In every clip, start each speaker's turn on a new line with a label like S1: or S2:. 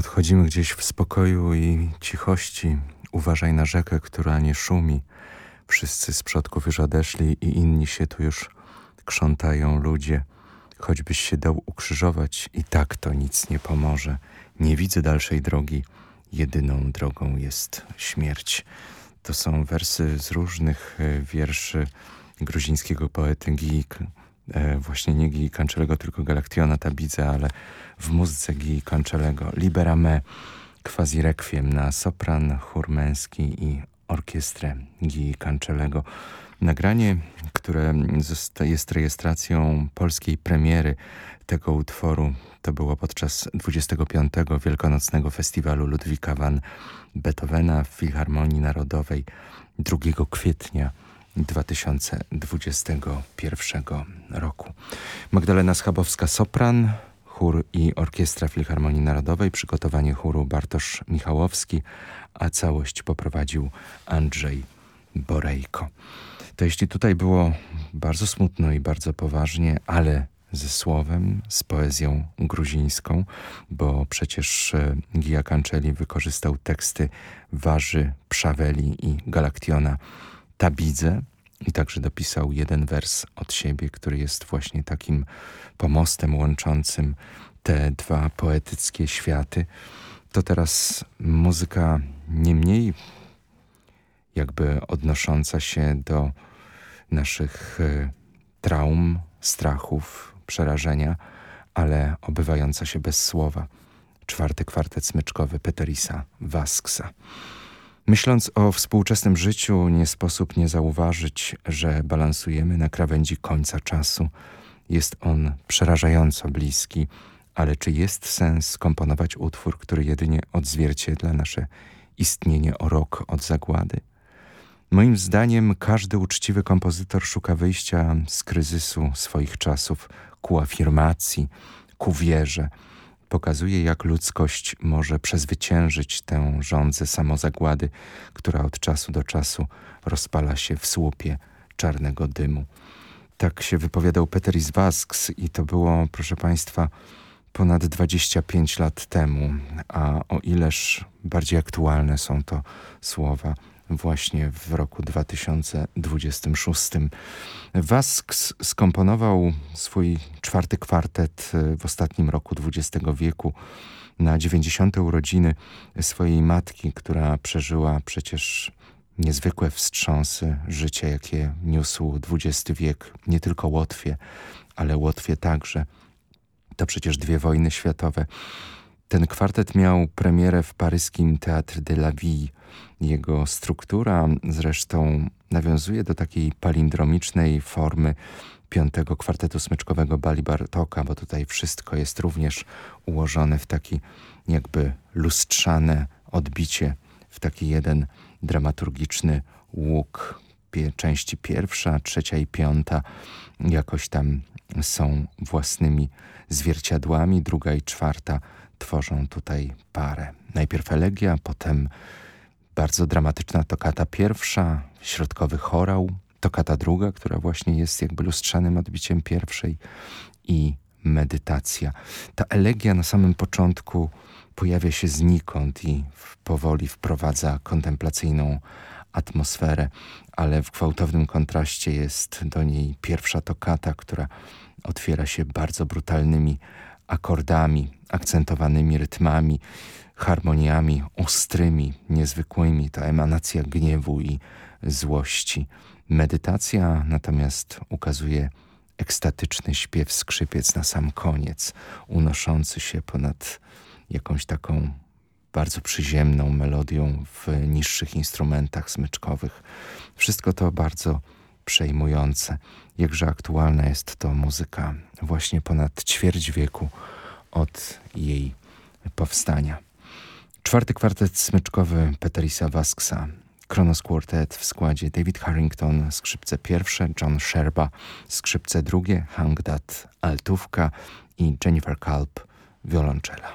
S1: Odchodzimy gdzieś w spokoju i cichości. Uważaj na rzekę, która nie szumi. Wszyscy z przodków już odeszli i inni się tu już krzątają ludzie. Choćbyś się dał ukrzyżować, i tak to nic nie pomoże. Nie widzę dalszej drogi. Jedyną drogą jest śmierć. To są wersy z różnych e, wierszy gruzińskiego poety Gijik, właśnie nie Gii Kanczelego, tylko Galaktiona Tabidze, ale w muzyce Gii Concelego Libera Me, quasi requiem na sopran, chór męski i orkiestrę Gii Cancelego. Nagranie, które jest rejestracją polskiej premiery tego utworu, to było podczas 25. Wielkanocnego Festiwalu Ludwika van Beethovena w Filharmonii Narodowej 2 kwietnia 2021 roku. Magdalena Schabowska-Sopran, chór i Orkiestra Filharmonii Narodowej, przygotowanie chóru Bartosz Michałowski, a całość poprowadził Andrzej Borejko. To jeśli tutaj było bardzo smutno i bardzo poważnie, ale ze słowem, z poezją gruzińską, bo przecież e, Gia Cancelli wykorzystał teksty Warzy, Przaweli i Galaktiona Tabidze i także dopisał jeden wers od siebie, który jest właśnie takim pomostem łączącym te dwa poetyckie światy. To teraz muzyka nie mniej jakby odnosząca się do naszych e, traum, strachów, przerażenia, ale obywająca się bez słowa. Czwarty kwartet smyczkowy Peterisa Wasksa. Myśląc o współczesnym życiu, nie sposób nie zauważyć, że balansujemy na krawędzi końca czasu. Jest on przerażająco bliski, ale czy jest sens skomponować utwór, który jedynie odzwierciedla nasze istnienie o rok od zagłady? Moim zdaniem każdy uczciwy kompozytor szuka wyjścia z kryzysu swoich czasów ku afirmacji, ku wierze. Pokazuje, jak ludzkość może przezwyciężyć tę rządzę samozagłady, która od czasu do czasu rozpala się w słupie czarnego dymu. Tak się wypowiadał Peter Iswasks i to było, proszę Państwa, ponad 25 lat temu, a o ileż bardziej aktualne są to słowa właśnie w roku 2026. Wasks skomponował swój czwarty kwartet e, w ostatnim roku XX wieku na 90. urodziny swojej matki, która przeżyła przecież niezwykłe wstrząsy życia, jakie niósł XX wiek, nie tylko Łotwie, ale Łotwie także. To przecież dwie wojny światowe. Ten kwartet miał premierę w paryskim Théâtre de la Vie jego struktura zresztą nawiązuje do takiej palindromicznej formy piątego kwartetu smyczkowego Bali Bartoka, bo tutaj wszystko jest również ułożone w taki jakby lustrzane odbicie, w taki jeden dramaturgiczny łuk. Części pierwsza, trzecia i piąta jakoś tam są własnymi zwierciadłami, druga i czwarta tworzą tutaj parę. Najpierw elegia, potem bardzo dramatyczna tokata pierwsza, środkowy chorał, tokata druga, która właśnie jest jakby lustrzanym odbiciem pierwszej i medytacja. Ta elegia na samym początku pojawia się znikąd i powoli wprowadza kontemplacyjną atmosferę, ale w gwałtownym kontraście jest do niej pierwsza tokata, która otwiera się bardzo brutalnymi akordami, akcentowanymi rytmami, harmoniami ostrymi, niezwykłymi, ta emanacja gniewu i złości. Medytacja natomiast ukazuje ekstatyczny śpiew skrzypiec na sam koniec, unoszący się ponad jakąś taką bardzo przyziemną melodią w niższych instrumentach smyczkowych. Wszystko to bardzo przejmujące. Jakże aktualna jest to muzyka właśnie ponad ćwierć wieku od jej powstania. Czwarty kwartet smyczkowy Peterisa Wasksa, Kronos Quartet w składzie David Harrington, skrzypce pierwsze, John Sherba, skrzypce drugie, Hangdat, altówka i Jennifer Kalb, wiolonczela.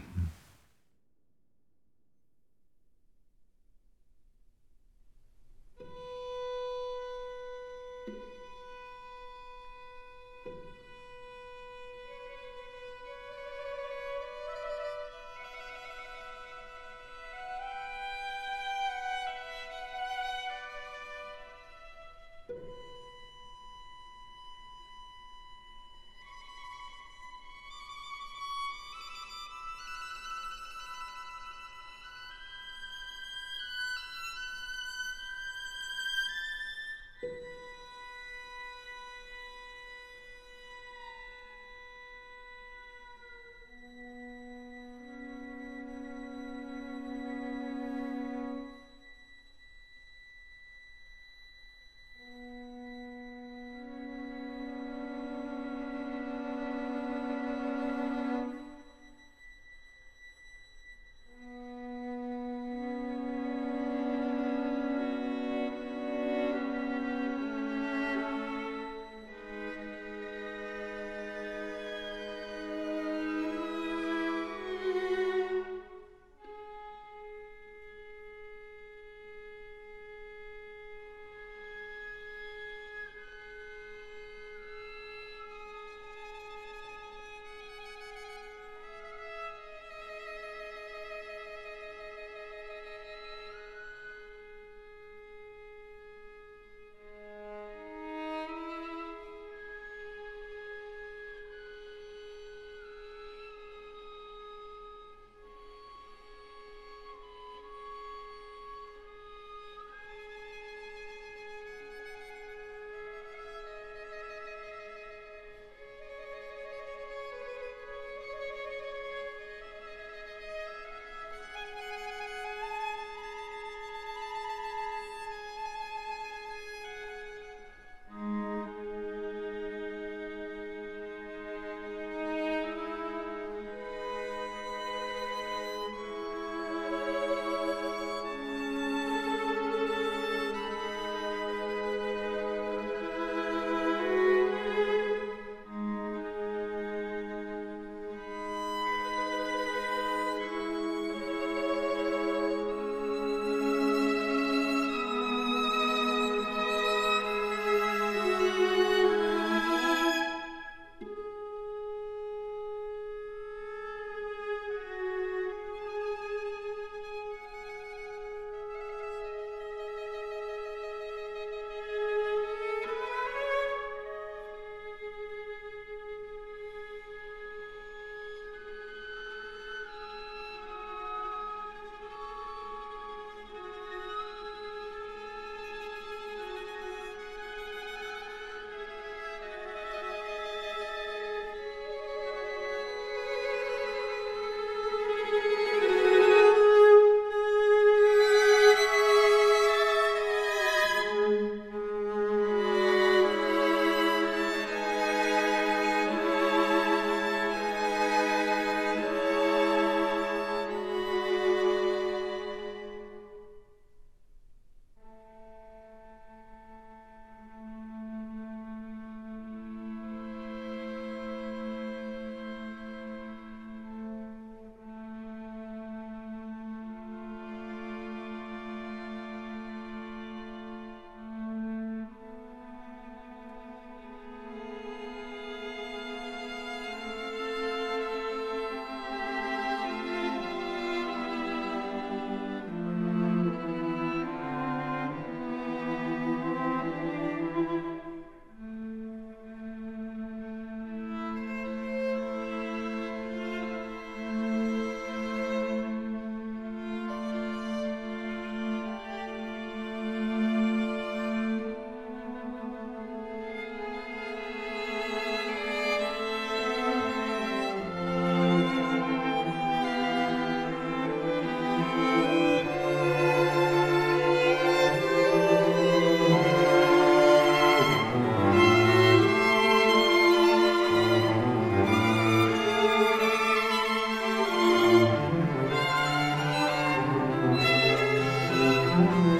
S1: Amen.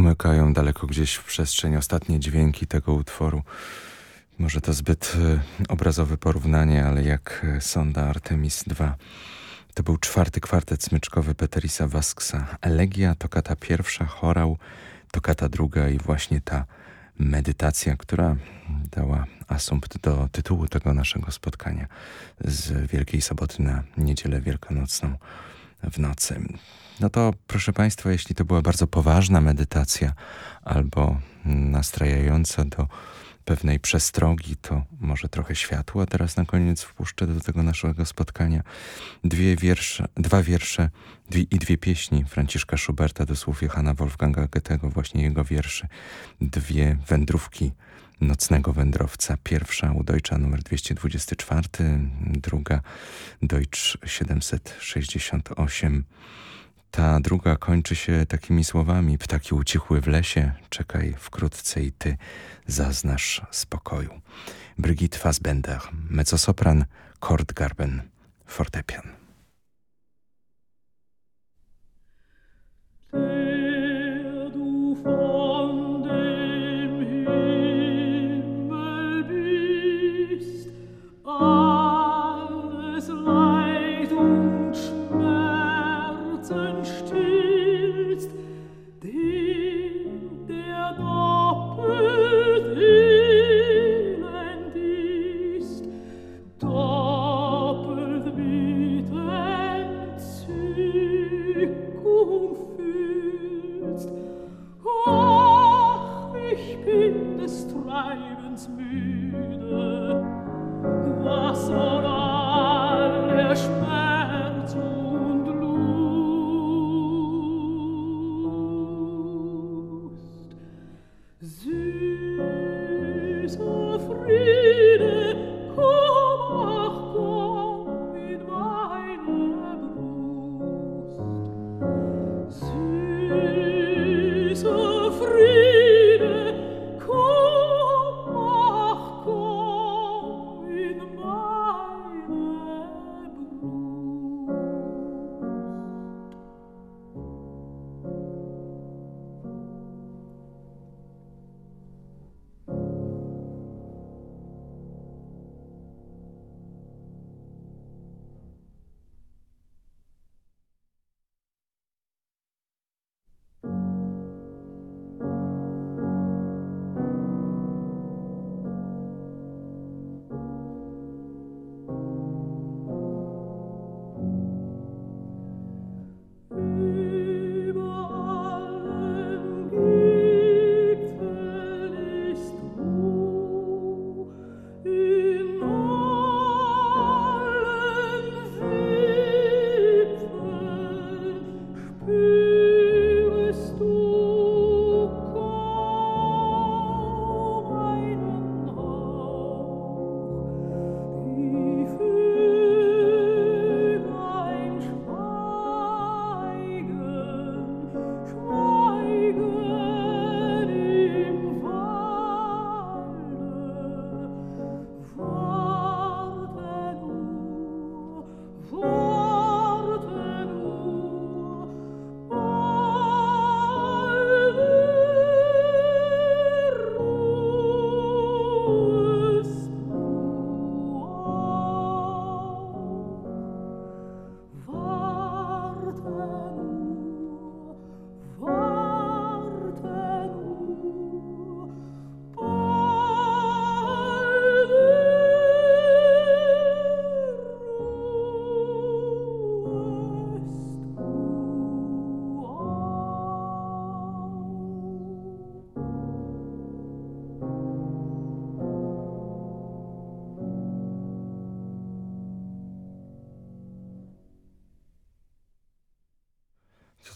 S2: Umykają daleko gdzieś w przestrzeń ostatnie dźwięki tego utworu. Może to zbyt e, obrazowe porównanie, ale jak e, sonda Artemis II. To był czwarty kwartet smyczkowy Peterisa Vasksa. Elegia, tokata pierwsza, chorał, tokata druga i właśnie ta medytacja, która dała asumpt do tytułu tego naszego spotkania z Wielkiej Soboty na Niedzielę Wielkanocną w nocy. No to proszę Państwa, jeśli to była bardzo poważna medytacja albo nastrajająca do pewnej przestrogi, to może trochę światła teraz na koniec wpuszczę do tego naszego spotkania. Dwie wiersze, dwa wiersze dwie, i dwie pieśni Franciszka Schuberta do słów Johanna Wolfganga Goethego, właśnie jego wierszy. Dwie wędrówki nocnego wędrowca. Pierwsza u Deutscha numer 224, druga Deutsch 768. Ta druga kończy się takimi słowami: Ptaki ucichły w lesie, czekaj wkrótce i ty zaznasz spokoju. Brigitte Fassbender, mezzosopran, Kordgarben, fortepian.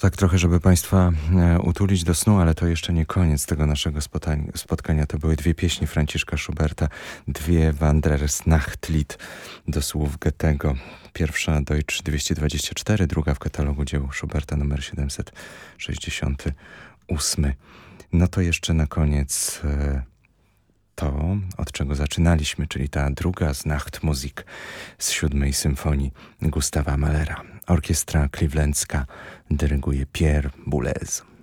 S2: Tak trochę, żeby Państwa e, utulić do snu, ale to jeszcze nie koniec tego naszego spotkania. To były dwie pieśni Franciszka Schuberta, dwie Wanderers Nachtlied do słów Goethego. Pierwsza Deutsch 224, druga w katalogu dzieł Schuberta numer 768. No to jeszcze na koniec e, to, od czego zaczynaliśmy, czyli ta druga z Nachtmusik z siódmej symfonii Gustawa Mahlera. Orkiestra clevelandzka dyryguje Pierre Boulez.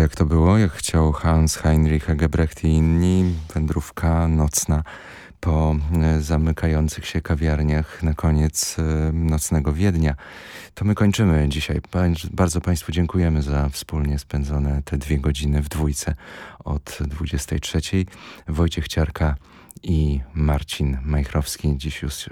S1: Jak to było? Jak chciał Hans Heinrich Hegebrecht i inni, wędrówka nocna po e, zamykających się kawiarniach na koniec e, nocnego Wiednia. To my kończymy dzisiaj. Bardzo Państwu dziękujemy za wspólnie spędzone te dwie godziny w dwójce od 23. Wojciech Ciarka i Marcin Majchrowski. Dziś już,